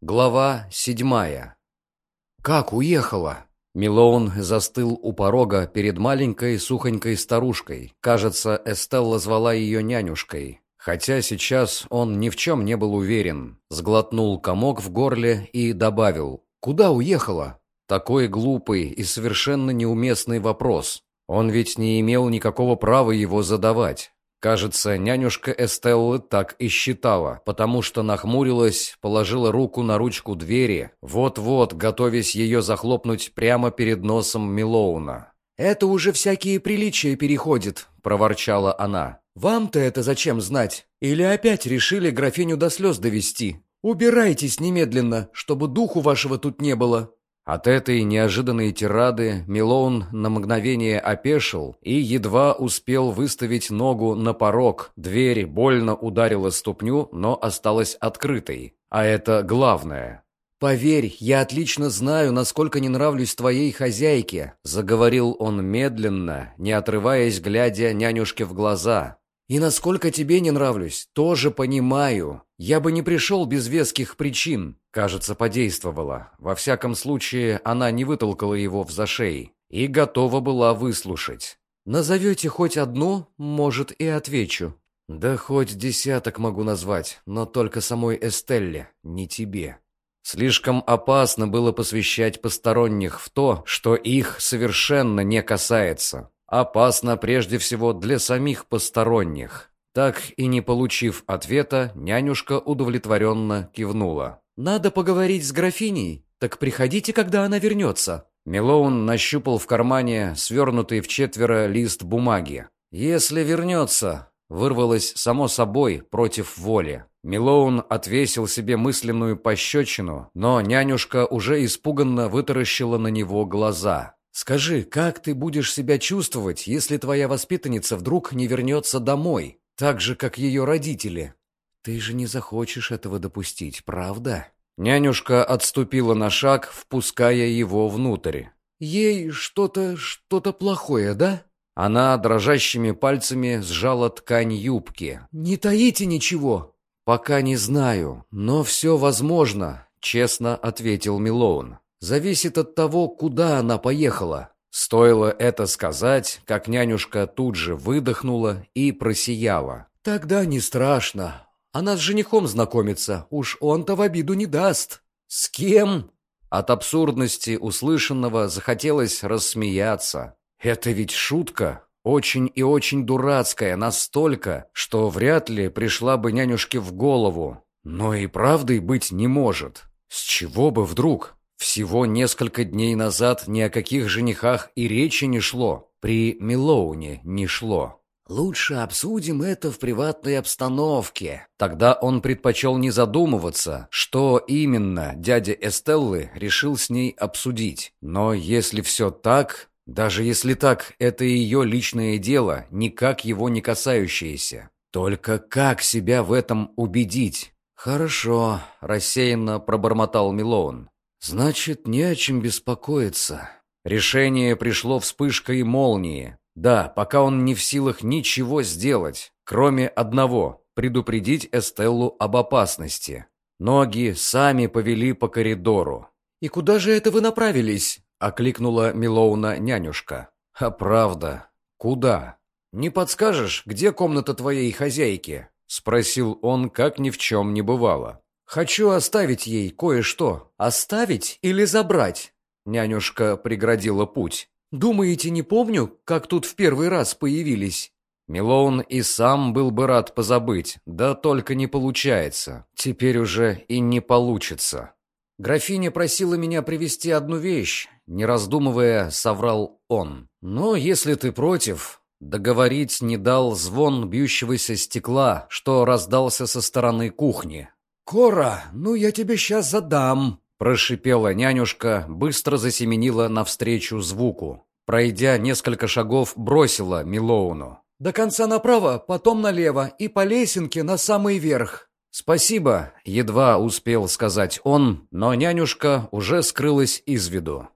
Глава седьмая. «Как уехала?» Милоун застыл у порога перед маленькой сухонькой старушкой. Кажется, Эстелла звала ее нянюшкой. Хотя сейчас он ни в чем не был уверен. Сглотнул комок в горле и добавил «Куда уехала?» Такой глупый и совершенно неуместный вопрос. Он ведь не имел никакого права его задавать. Кажется, нянюшка Эстеллы так и считала, потому что нахмурилась, положила руку на ручку двери, вот-вот, готовясь ее захлопнуть прямо перед носом Милоуна. «Это уже всякие приличия переходит», — проворчала она. «Вам-то это зачем знать? Или опять решили графиню до слез довести? Убирайтесь немедленно, чтобы духу вашего тут не было». От этой неожиданной тирады Милоун на мгновение опешил и едва успел выставить ногу на порог. Дверь больно ударила ступню, но осталась открытой. А это главное. «Поверь, я отлично знаю, насколько не нравлюсь твоей хозяйке», заговорил он медленно, не отрываясь, глядя нянюшке в глаза. И насколько тебе не нравлюсь, тоже понимаю. Я бы не пришел без веских причин. Кажется, подействовала. Во всяком случае, она не вытолкала его в зашей и готова была выслушать. Назовете хоть одну, может, и отвечу. Да хоть десяток могу назвать, но только самой Эстелле, не тебе. Слишком опасно было посвящать посторонних в то, что их совершенно не касается опасно прежде всего для самих посторонних. Так и не получив ответа, нянюшка удовлетворенно кивнула. «Надо поговорить с графиней. Так приходите, когда она вернется». Милоун нащупал в кармане свернутый в четверо лист бумаги. «Если вернется», — вырвалось само собой против воли. Милоун отвесил себе мысленную пощечину, но нянюшка уже испуганно вытаращила на него глаза. Скажи, как ты будешь себя чувствовать, если твоя воспитанница вдруг не вернется домой, так же, как ее родители? Ты же не захочешь этого допустить, правда?» Нянюшка отступила на шаг, впуская его внутрь. «Ей что-то, что-то плохое, да?» Она дрожащими пальцами сжала ткань юбки. «Не таите ничего!» «Пока не знаю, но все возможно», — честно ответил Милоун зависит от того, куда она поехала. Стоило это сказать, как нянюшка тут же выдохнула и просияла. «Тогда не страшно. Она с женихом знакомится, уж он-то в обиду не даст». «С кем?» От абсурдности услышанного захотелось рассмеяться. «Это ведь шутка, очень и очень дурацкая, настолько, что вряд ли пришла бы нянюшке в голову. Но и правдой быть не может. С чего бы вдруг?» Всего несколько дней назад ни о каких женихах и речи не шло. При Милоуне не шло. «Лучше обсудим это в приватной обстановке». Тогда он предпочел не задумываться, что именно дядя Эстеллы решил с ней обсудить. Но если все так, даже если так, это ее личное дело, никак его не касающееся. Только как себя в этом убедить? «Хорошо», — рассеянно пробормотал Милоун. Значит, не о чем беспокоиться. Решение пришло вспышкой молнии. Да, пока он не в силах ничего сделать, кроме одного — предупредить Эстеллу об опасности. Ноги сами повели по коридору. «И куда же это вы направились?» — окликнула Милоуна нянюшка. «А правда, куда? Не подскажешь, где комната твоей хозяйки?» — спросил он, как ни в чем не бывало. «Хочу оставить ей кое-что. Оставить или забрать?» Нянюшка преградила путь. «Думаете, не помню, как тут в первый раз появились?» Милоун и сам был бы рад позабыть, да только не получается. Теперь уже и не получится. Графиня просила меня привезти одну вещь, не раздумывая, соврал он. Но если ты против, договорить не дал звон бьющегося стекла, что раздался со стороны кухни. «Кора, ну я тебе сейчас задам!» Прошипела нянюшка, быстро засеменила навстречу звуку. Пройдя несколько шагов, бросила Милоуну. «До конца направо, потом налево и по лесенке на самый верх». «Спасибо», — едва успел сказать он, но нянюшка уже скрылась из виду.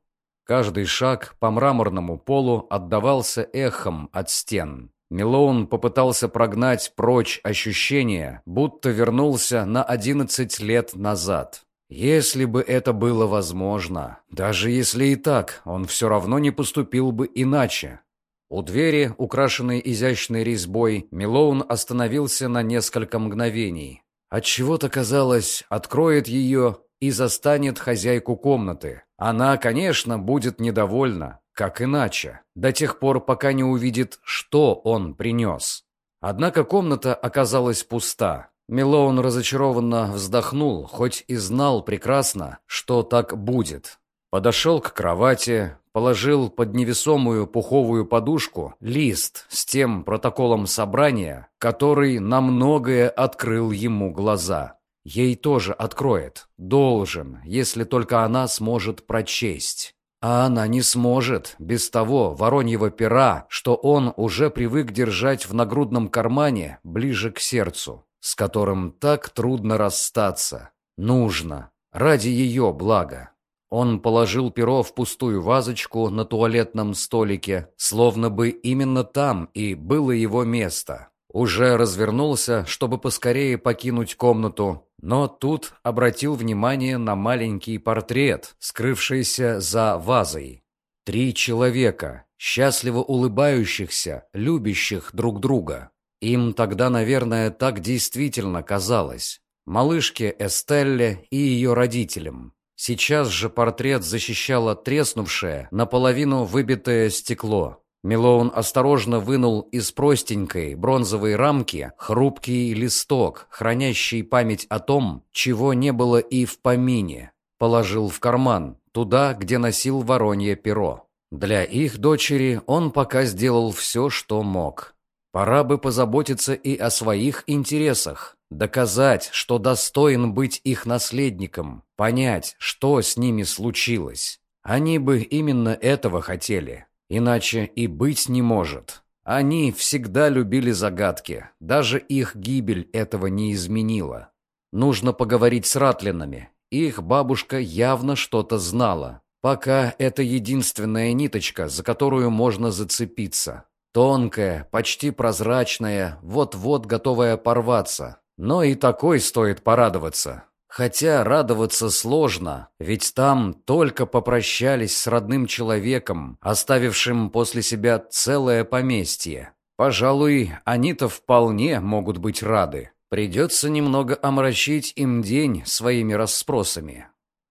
Каждый шаг по мраморному полу отдавался эхом от стен. Милоун попытался прогнать прочь ощущение, будто вернулся на одиннадцать лет назад. Если бы это было возможно, даже если и так, он все равно не поступил бы иначе. У двери, украшенной изящной резьбой, Милоун остановился на несколько мгновений. Отчего-то казалось, откроет ее и застанет хозяйку комнаты. Она, конечно, будет недовольна, как иначе, до тех пор, пока не увидит, что он принес. Однако комната оказалась пуста. Милоун разочарованно вздохнул, хоть и знал прекрасно, что так будет. Подошел к кровати, положил под невесомую пуховую подушку лист с тем протоколом собрания, который на многое открыл ему глаза. Ей тоже откроет, должен, если только она сможет прочесть. А она не сможет без того вороньего пера, что он уже привык держать в нагрудном кармане ближе к сердцу с которым так трудно расстаться. Нужно. Ради ее блага. Он положил перо в пустую вазочку на туалетном столике, словно бы именно там и было его место. Уже развернулся, чтобы поскорее покинуть комнату, но тут обратил внимание на маленький портрет, скрывшийся за вазой. Три человека, счастливо улыбающихся, любящих друг друга. Им тогда, наверное, так действительно казалось. Малышке Эстелле и ее родителям. Сейчас же портрет защищало треснувшее, наполовину выбитое стекло. Милоун осторожно вынул из простенькой бронзовой рамки хрупкий листок, хранящий память о том, чего не было и в помине. Положил в карман, туда, где носил воронье перо. Для их дочери он пока сделал все, что мог. Пора бы позаботиться и о своих интересах, доказать, что достоин быть их наследником, понять, что с ними случилось. Они бы именно этого хотели, иначе и быть не может. Они всегда любили загадки, даже их гибель этого не изменила. Нужно поговорить с Ратлинами, их бабушка явно что-то знала. Пока это единственная ниточка, за которую можно зацепиться. Тонкая, почти прозрачная, вот-вот готовая порваться. Но и такой стоит порадоваться. Хотя радоваться сложно, ведь там только попрощались с родным человеком, оставившим после себя целое поместье. Пожалуй, они-то вполне могут быть рады. Придется немного омрачить им день своими расспросами.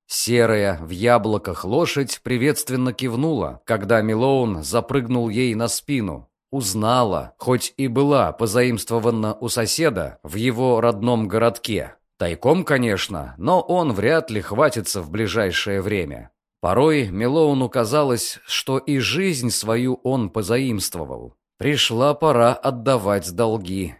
Серая в яблоках лошадь приветственно кивнула, когда Милоун запрыгнул ей на спину, Узнала, хоть и была позаимствована у соседа в его родном городке. Тайком, конечно, но он вряд ли хватится в ближайшее время. Порой Милоуну казалось, что и жизнь свою он позаимствовал. Пришла пора отдавать долги.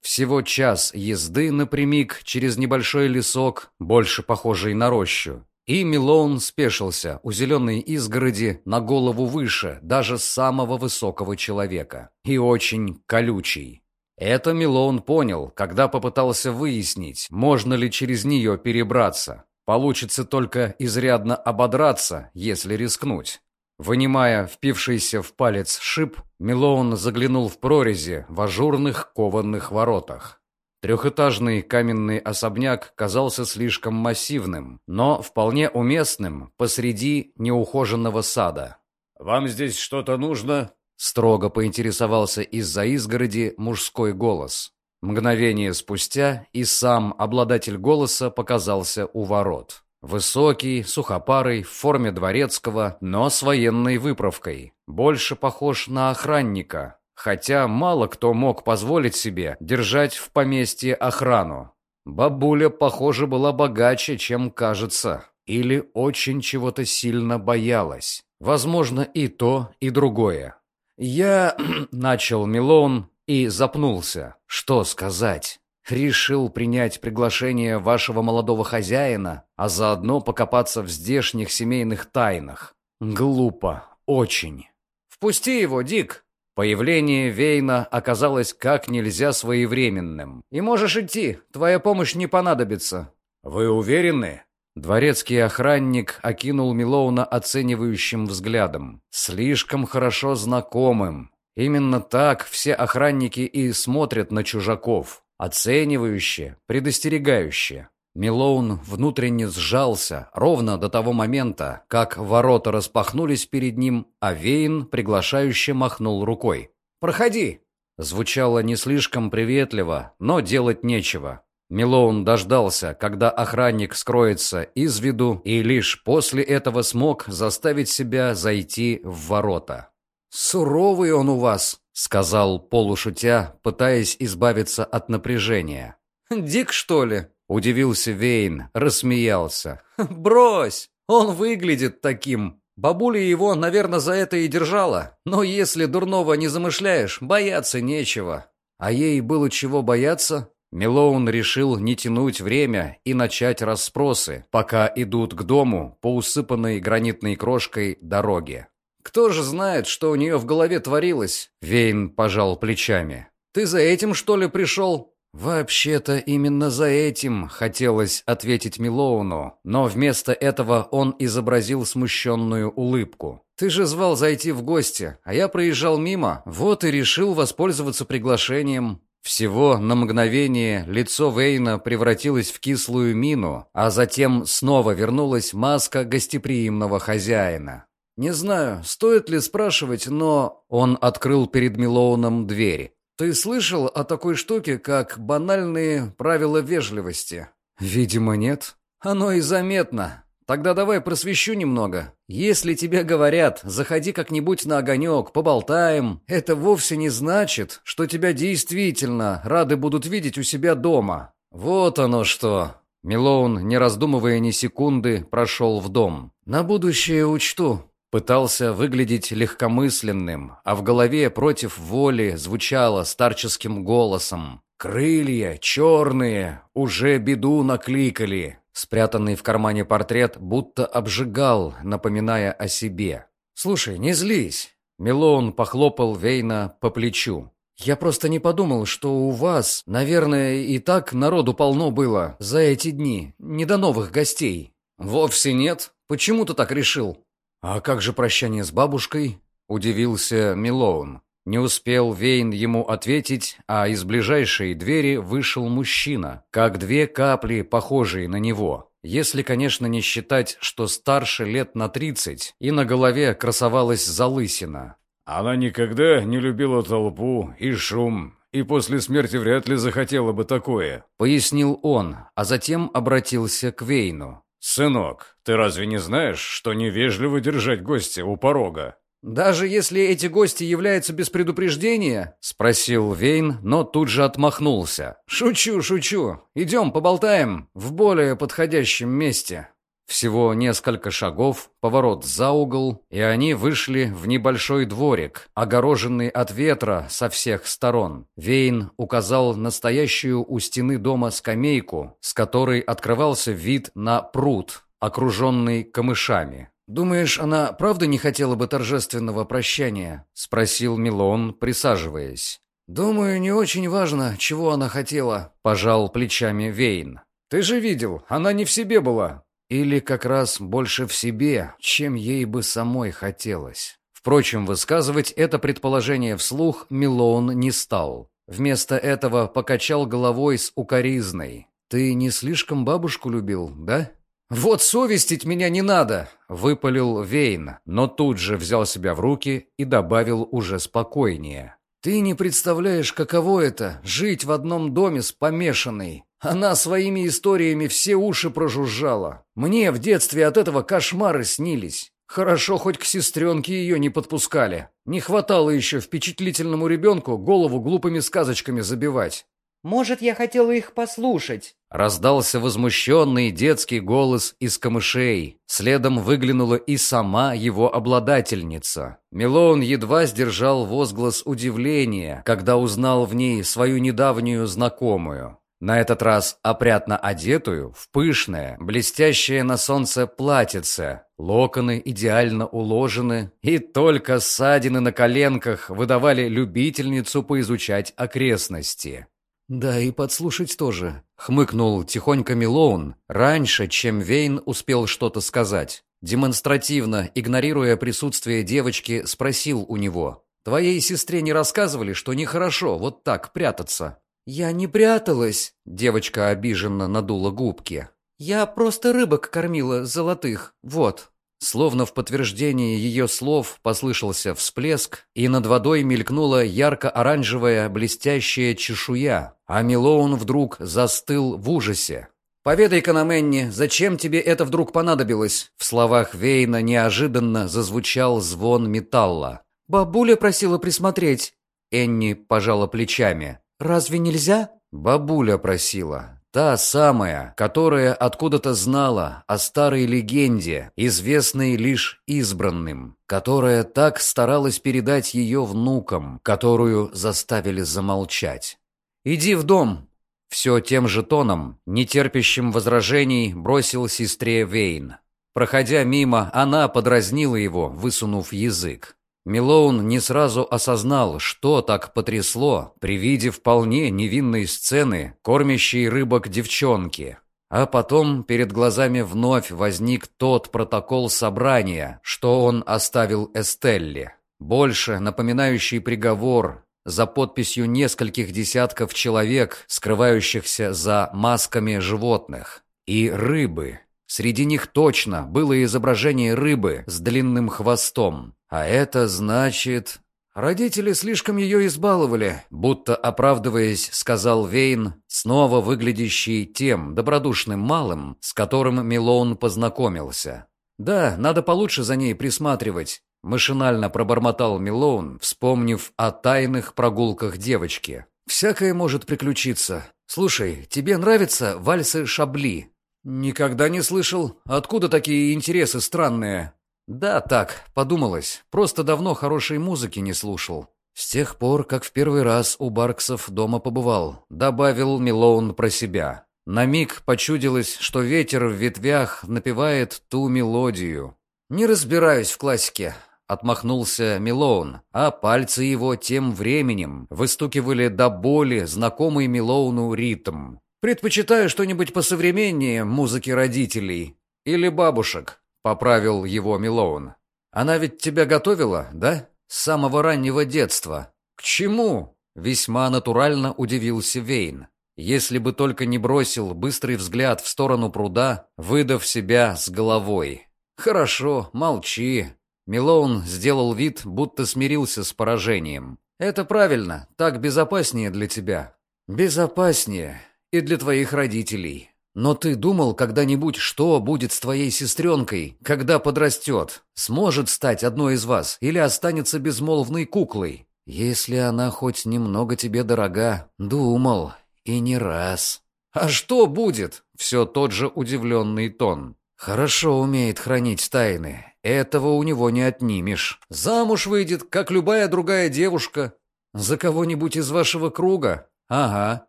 Всего час езды напрямик через небольшой лесок, больше похожий на рощу. И Милоун спешился у зеленой изгороди на голову выше даже самого высокого человека. И очень колючий. Это Милоун понял, когда попытался выяснить, можно ли через нее перебраться. Получится только изрядно ободраться, если рискнуть. Вынимая впившийся в палец шип, Милоун заглянул в прорези в ажурных кованых воротах. Трехэтажный каменный особняк казался слишком массивным, но вполне уместным посреди неухоженного сада. «Вам здесь что-то нужно?» Строго поинтересовался из-за изгороди мужской голос. Мгновение спустя и сам обладатель голоса показался у ворот. Высокий, сухопарый, в форме дворецкого, но с военной выправкой. Больше похож на охранника, Хотя мало кто мог позволить себе держать в поместье охрану. Бабуля, похоже, была богаче, чем кажется. Или очень чего-то сильно боялась. Возможно, и то, и другое. «Я...» — начал Милон и запнулся. «Что сказать?» Решил принять приглашение вашего молодого хозяина, а заодно покопаться в здешних семейных тайнах. Глупо. Очень. «Впусти его, Дик!» Появление Вейна оказалось как нельзя своевременным. «И можешь идти, твоя помощь не понадобится». «Вы уверены?» Дворецкий охранник окинул Милоуна оценивающим взглядом. Слишком хорошо знакомым. Именно так все охранники и смотрят на чужаков. Оценивающе, предостерегающе. Милоун внутренне сжался ровно до того момента, как ворота распахнулись перед ним, а Вейн приглашающе махнул рукой. «Проходи!» Звучало не слишком приветливо, но делать нечего. Милоун дождался, когда охранник скроется из виду, и лишь после этого смог заставить себя зайти в ворота. «Суровый он у вас», — сказал полушутя, пытаясь избавиться от напряжения. «Дик, что ли?» — удивился Вейн, рассмеялся. «Брось! Он выглядит таким. Бабуля его, наверное, за это и держала. Но если дурного не замышляешь, бояться нечего». А ей было чего бояться? Милоун решил не тянуть время и начать расспросы, пока идут к дому по усыпанной гранитной крошкой дороге. «Кто же знает, что у нее в голове творилось?» Вейн пожал плечами. «Ты за этим, что ли, пришел?» «Вообще-то именно за этим хотелось ответить Милоуну, но вместо этого он изобразил смущенную улыбку. Ты же звал зайти в гости, а я проезжал мимо, вот и решил воспользоваться приглашением». Всего на мгновение лицо Вейна превратилось в кислую мину, а затем снова вернулась маска гостеприимного хозяина. «Не знаю, стоит ли спрашивать, но...» Он открыл перед Милоуном дверь. Ты слышал о такой штуке, как банальные правила вежливости? Видимо, нет. Оно и заметно. Тогда давай просвещу немного. Если тебе говорят, заходи как-нибудь на огонек, поболтаем, это вовсе не значит, что тебя действительно рады будут видеть у себя дома. Вот оно что. Милоун, не раздумывая ни секунды, прошел в дом. На будущее учту. Пытался выглядеть легкомысленным, а в голове против воли звучало старческим голосом. «Крылья черные, уже беду накликали!» Спрятанный в кармане портрет будто обжигал, напоминая о себе. «Слушай, не злись!» Милоун похлопал Вейна по плечу. «Я просто не подумал, что у вас, наверное, и так народу полно было за эти дни, не до новых гостей». «Вовсе нет. Почему ты так решил?» «А как же прощание с бабушкой?» – удивился Милоун. Не успел Вейн ему ответить, а из ближайшей двери вышел мужчина, как две капли, похожие на него. Если, конечно, не считать, что старше лет на тридцать, и на голове красовалась залысина. «Она никогда не любила толпу и шум, и после смерти вряд ли захотела бы такое», — пояснил он, а затем обратился к Вейну. «Сынок, ты разве не знаешь, что невежливо держать гостя у порога?» «Даже если эти гости являются без предупреждения?» — спросил Вейн, но тут же отмахнулся. «Шучу, шучу. Идем поболтаем в более подходящем месте». Всего несколько шагов, поворот за угол, и они вышли в небольшой дворик, огороженный от ветра со всех сторон. Вейн указал настоящую у стены дома скамейку, с которой открывался вид на пруд, окруженный камышами. «Думаешь, она правда не хотела бы торжественного прощания?» — спросил Милон, присаживаясь. «Думаю, не очень важно, чего она хотела», — пожал плечами Вейн. «Ты же видел, она не в себе была. Или как раз больше в себе, чем ей бы самой хотелось. Впрочем, высказывать это предположение вслух Милоун не стал. Вместо этого покачал головой с укоризной. «Ты не слишком бабушку любил, да?» «Вот совестить меня не надо!» — выпалил Вейн, но тут же взял себя в руки и добавил уже спокойнее. «Ты не представляешь, каково это — жить в одном доме с помешанной. Она своими историями все уши прожужжала. Мне в детстве от этого кошмары снились. Хорошо, хоть к сестренке ее не подпускали. Не хватало еще впечатлительному ребенку голову глупыми сказочками забивать. «Может, я хотела их послушать?» Раздался возмущенный детский голос из камышей. Следом выглянула и сама его обладательница. Милоун едва сдержал возглас удивления, когда узнал в ней свою недавнюю знакомую. На этот раз опрятно одетую, в пышное, блестящее на солнце платьице. Локоны идеально уложены, и только ссадины на коленках выдавали любительницу поизучать окрестности. «Да и подслушать тоже», — хмыкнул тихонько Милоун, раньше, чем Вейн успел что-то сказать. Демонстративно, игнорируя присутствие девочки, спросил у него. «Твоей сестре не рассказывали, что нехорошо вот так прятаться?» «Я не пряталась!» Девочка обиженно надула губки. «Я просто рыбок кормила золотых, вот!» Словно в подтверждение ее слов послышался всплеск, и над водой мелькнула ярко-оранжевая блестящая чешуя, а Милоун вдруг застыл в ужасе. «Поведай-ка нам, Энни, зачем тебе это вдруг понадобилось?» В словах Вейна неожиданно зазвучал звон металла. «Бабуля просила присмотреть». Энни пожала плечами. «Разве нельзя?» «Бабуля просила. Та самая, которая откуда-то знала о старой легенде, известной лишь избранным, которая так старалась передать ее внукам, которую заставили замолчать. «Иди в дом!» Все тем же тоном, нетерпящим возражений, бросил сестре Вейн. Проходя мимо, она подразнила его, высунув язык. Милоун не сразу осознал, что так потрясло при виде вполне невинной сцены, кормящей рыбок девчонки. А потом перед глазами вновь возник тот протокол собрания, что он оставил Эстелле. Больше напоминающий приговор за подписью нескольких десятков человек, скрывающихся за масками животных. И рыбы. Среди них точно было изображение рыбы с длинным хвостом. А это значит... Родители слишком ее избаловали, будто оправдываясь, сказал Вейн, снова выглядящий тем добродушным малым, с которым Милоун познакомился. «Да, надо получше за ней присматривать», — машинально пробормотал Милоун, вспомнив о тайных прогулках девочки. «Всякое может приключиться. Слушай, тебе нравятся вальсы Шабли?» «Никогда не слышал. Откуда такие интересы странные?» «Да, так, подумалось. Просто давно хорошей музыки не слушал. С тех пор, как в первый раз у Барксов дома побывал», — добавил Милоун про себя. На миг почудилось, что ветер в ветвях напевает ту мелодию. «Не разбираюсь в классике», — отмахнулся Милоун, а пальцы его тем временем выстукивали до боли знакомый Милоуну ритм. «Предпочитаю что-нибудь посовременнее музыки родителей или бабушек», Поправил его Милоун. «Она ведь тебя готовила, да? С самого раннего детства. К чему?» Весьма натурально удивился Вейн. Если бы только не бросил быстрый взгляд в сторону пруда, выдав себя с головой. «Хорошо, молчи». Милоун сделал вид, будто смирился с поражением. «Это правильно, так безопаснее для тебя». «Безопаснее и для твоих родителей», но ты думал когда-нибудь, что будет с твоей сестренкой, когда подрастет? Сможет стать одной из вас или останется безмолвной куклой? Если она хоть немного тебе дорога, думал, и не раз. А что будет? Все тот же удивленный тон. Хорошо умеет хранить тайны. Этого у него не отнимешь. Замуж выйдет, как любая другая девушка. За кого-нибудь из вашего круга? Ага,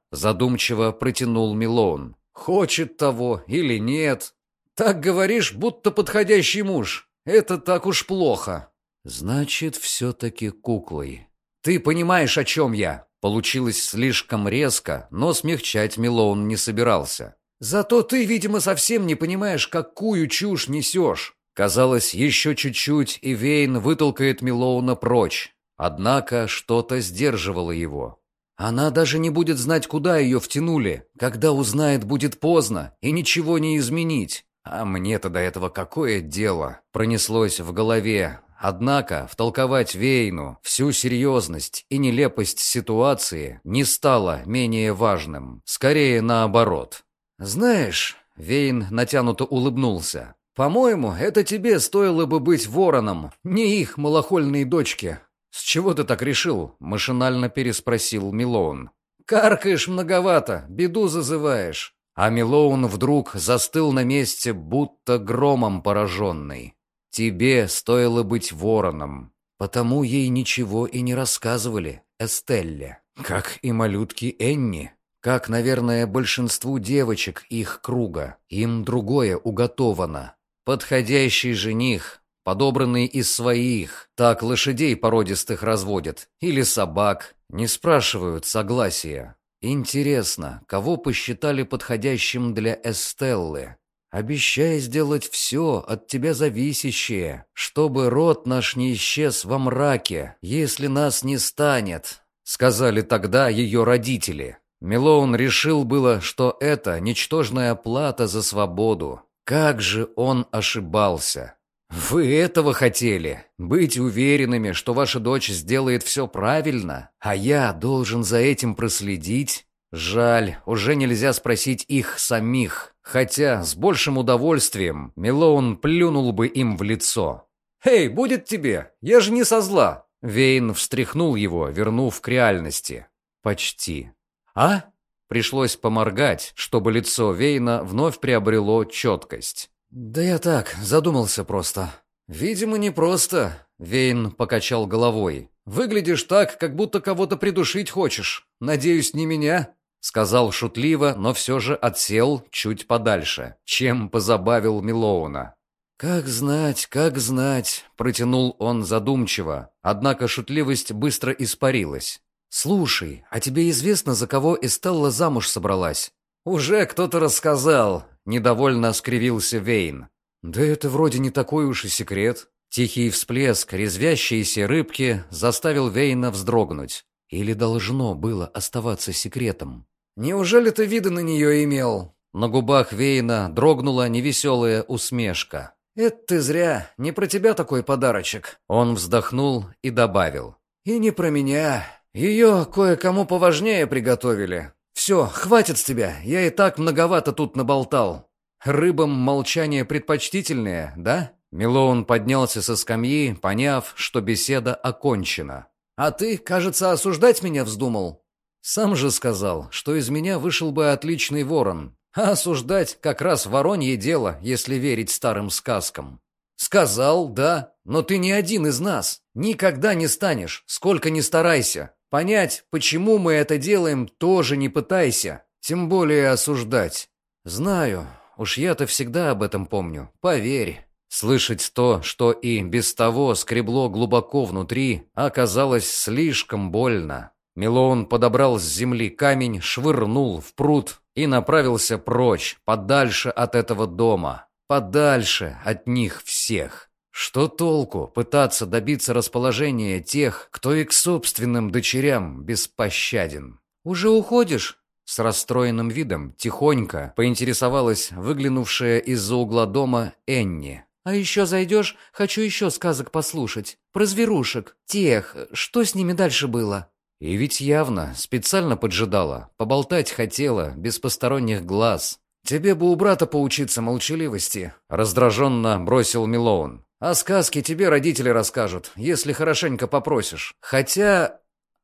задумчиво протянул Милон. Хочет того или нет. Так говоришь, будто подходящий муж. Это так уж плохо. Значит, все-таки куклой. Ты понимаешь, о чем я? Получилось слишком резко, но смягчать Милоун не собирался. Зато ты, видимо, совсем не понимаешь, какую чушь несешь. Казалось, еще чуть-чуть, и Вейн вытолкает Милоуна прочь. Однако что-то сдерживало его. Она даже не будет знать, куда ее втянули. Когда узнает, будет поздно, и ничего не изменить. А мне-то до этого какое дело? Пронеслось в голове. Однако втолковать Вейну всю серьезность и нелепость ситуации не стало менее важным. Скорее наоборот. «Знаешь...» — Вейн натянуто улыбнулся. «По-моему, это тебе стоило бы быть вороном, не их малохольной дочке. «С чего ты так решил?» — машинально переспросил Милоун. «Каркаешь многовато, беду зазываешь». А Милоун вдруг застыл на месте, будто громом пораженный. «Тебе стоило быть вороном, потому ей ничего и не рассказывали, Эстелле, как и малютки Энни». Как, наверное, большинству девочек их круга, им другое уготовано. Подходящий жених, подобранный из своих. Так лошадей породистых разводят. Или собак. Не спрашивают согласия. Интересно, кого посчитали подходящим для Эстеллы? Обещай сделать все от тебя зависящее, чтобы род наш не исчез во мраке, если нас не станет», — сказали тогда ее родители. Милоун решил было, что это ничтожная плата за свободу. Как же он ошибался. «Вы этого хотели? Быть уверенными, что ваша дочь сделает все правильно, а я должен за этим проследить? Жаль, уже нельзя спросить их самих, хотя с большим удовольствием Милоун плюнул бы им в лицо. «Эй, будет тебе! Я же не со зла!» Вейн встряхнул его, вернув к реальности. «Почти». «А?» Пришлось поморгать, чтобы лицо Вейна вновь приобрело четкость. «Да я так, задумался просто». «Видимо, не просто», — Вейн покачал головой. «Выглядишь так, как будто кого-то придушить хочешь. Надеюсь, не меня?» Сказал шутливо, но все же отсел чуть подальше, чем позабавил Милоуна. «Как знать, как знать», — протянул он задумчиво, однако шутливость быстро испарилась. «Слушай, а тебе известно, за кого Эстелла замуж собралась?» «Уже кто-то рассказал», — недовольно скривился Вейн. «Да это вроде не такой уж и секрет». Тихий всплеск резвящейся рыбки заставил Вейна вздрогнуть. Или должно было оставаться секретом? «Неужели ты виды на нее имел?» На губах Вейна дрогнула невеселая усмешка. «Это ты зря, не про тебя такой подарочек». Он вздохнул и добавил. «И не про меня. Ее кое-кому поважнее приготовили. Все, хватит с тебя, я и так многовато тут наболтал. Рыбам молчание предпочтительнее, да?» Милоун поднялся со скамьи, поняв, что беседа окончена. «А ты, кажется, осуждать меня вздумал?» «Сам же сказал, что из меня вышел бы отличный ворон. А осуждать как раз воронье дело, если верить старым сказкам. Сказал, да, но ты не один из нас. Никогда не станешь, сколько ни старайся. Понять, почему мы это делаем, тоже не пытайся. Тем более осуждать. Знаю, уж я-то всегда об этом помню, поверь. Слышать то, что и без того скребло глубоко внутри, оказалось слишком больно. Милоун подобрал с земли камень, швырнул в пруд и направился прочь, подальше от этого дома, подальше от них всех. Что толку пытаться добиться расположения тех, кто и к собственным дочерям беспощаден? «Уже уходишь?» С расстроенным видом, тихонько, поинтересовалась выглянувшая из-за угла дома Энни. «А еще зайдешь? Хочу еще сказок послушать. Про зверушек. Тех. Что с ними дальше было?» И ведь явно специально поджидала, поболтать хотела, без посторонних глаз. «Тебе бы у брата поучиться молчаливости», — раздраженно бросил Милоун. «А сказки тебе родители расскажут, если хорошенько попросишь. Хотя...»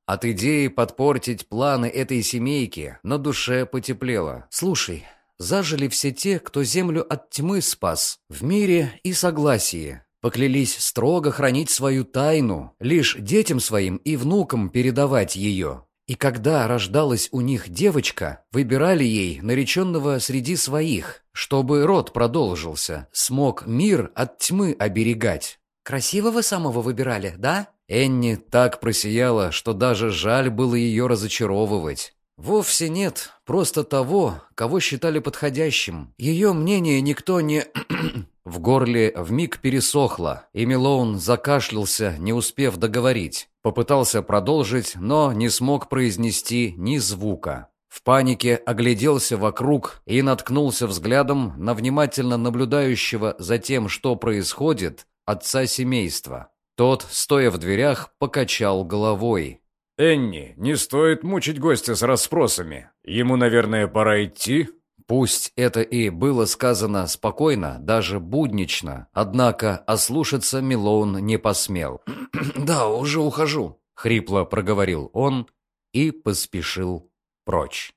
От идеи подпортить планы этой семейки на душе потеплело. «Слушай, зажили все те, кто землю от тьмы спас, в мире и согласии. Поклялись строго хранить свою тайну, лишь детям своим и внукам передавать ее. И когда рождалась у них девочка, выбирали ей нареченного среди своих, чтобы род продолжился, смог мир от тьмы оберегать. «Красивого самого выбирали, да?» Энни так просияла, что даже жаль было ее разочаровывать. Вовсе нет, просто того, кого считали подходящим. Ее мнение никто не... В горле вмиг пересохло, и Милоун закашлялся, не успев договорить. Попытался продолжить, но не смог произнести ни звука. В панике огляделся вокруг и наткнулся взглядом на внимательно наблюдающего за тем, что происходит, отца семейства. Тот, стоя в дверях, покачал головой. «Энни, не стоит мучить гостя с расспросами. Ему, наверное, пора идти?» Пусть это и было сказано спокойно, даже буднично, однако ослушаться Милоун не посмел. «Да, уже ухожу», — хрипло проговорил он и поспешил прочь.